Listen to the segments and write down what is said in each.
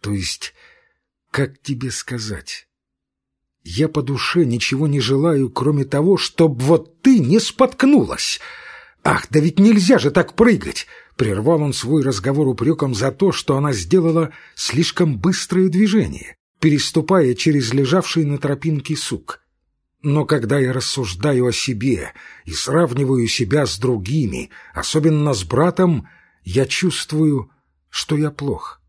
То есть, как тебе сказать? Я по душе ничего не желаю, кроме того, чтобы вот ты не споткнулась. Ах, да ведь нельзя же так прыгать! Прервал он свой разговор упреком за то, что она сделала слишком быстрое движение, переступая через лежавший на тропинке сук. Но когда я рассуждаю о себе и сравниваю себя с другими, особенно с братом, я чувствую, что я плох.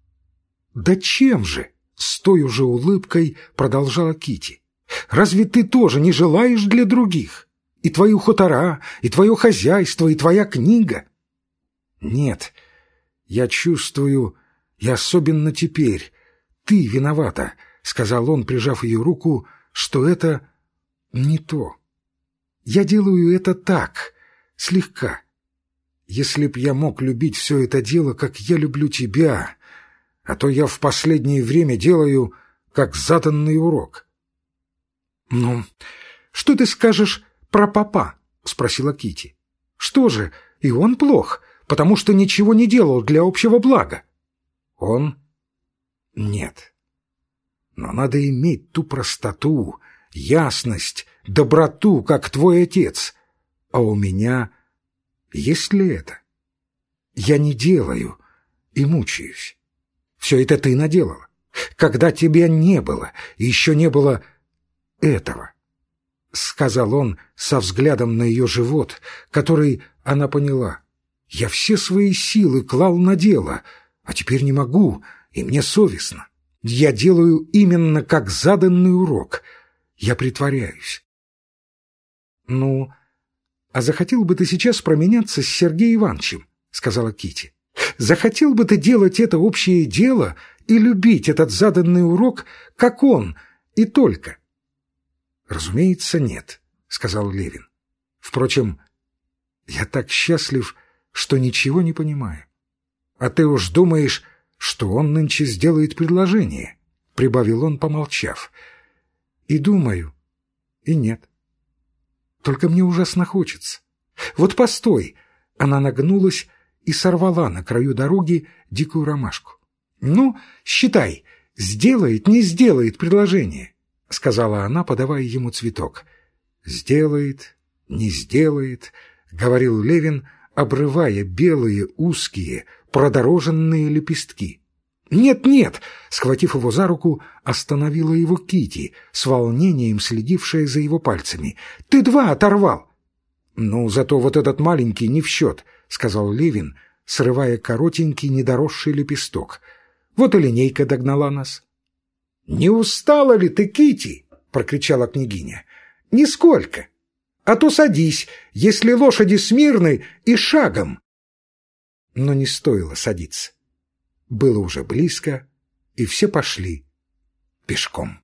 Да чем же? С той уже улыбкой продолжала Кити. Разве ты тоже не желаешь для других? И твою хутора, и твое хозяйство, и твоя книга? Нет, я чувствую, и особенно теперь, ты виновата, — сказал он, прижав ее руку, — что это не то. Я делаю это так, слегка. Если б я мог любить все это дело, как я люблю тебя, а то я в последнее время делаю, как заданный урок. — Ну, что ты скажешь про папа? — спросила Кити. Что же, и он плох, потому что ничего не делал для общего блага? — Он? — Нет. Но надо иметь ту простоту, ясность, доброту, как твой отец. А у меня есть ли это? Я не делаю и мучаюсь. Все это ты наделала. Когда тебя не было, еще не было этого. — сказал он со взглядом на ее живот, который она поняла. «Я все свои силы клал на дело, а теперь не могу, и мне совестно. Я делаю именно как заданный урок. Я притворяюсь. «Ну, а захотел бы ты сейчас променяться с Сергеем Ивановичем?» — сказала Кити. «Захотел бы ты делать это общее дело и любить этот заданный урок, как он, и только?» «Разумеется, нет», — сказал Левин. «Впрочем, я так счастлив, что ничего не понимаю. А ты уж думаешь, что он нынче сделает предложение?» — прибавил он, помолчав. «И думаю, и нет. Только мне ужасно хочется. Вот постой!» Она нагнулась и сорвала на краю дороги дикую ромашку. «Ну, считай, сделает, не сделает предложение», — сказала она, подавая ему цветок. «Сделает, не сделает», — говорил Левин, обрывая белые, узкие, продороженные лепестки. «Нет-нет!» — схватив его за руку, остановила его Кити, с волнением следившая за его пальцами. «Ты два оторвал!» «Ну, зато вот этот маленький не в счет», — сказал Левин, срывая коротенький недоросший лепесток. «Вот и линейка догнала нас». «Не устала ли ты, Кити? прокричала княгиня. «Нисколько. А то садись, если лошади смирны и шагом». Но не стоило садиться. Было уже близко, и все пошли пешком.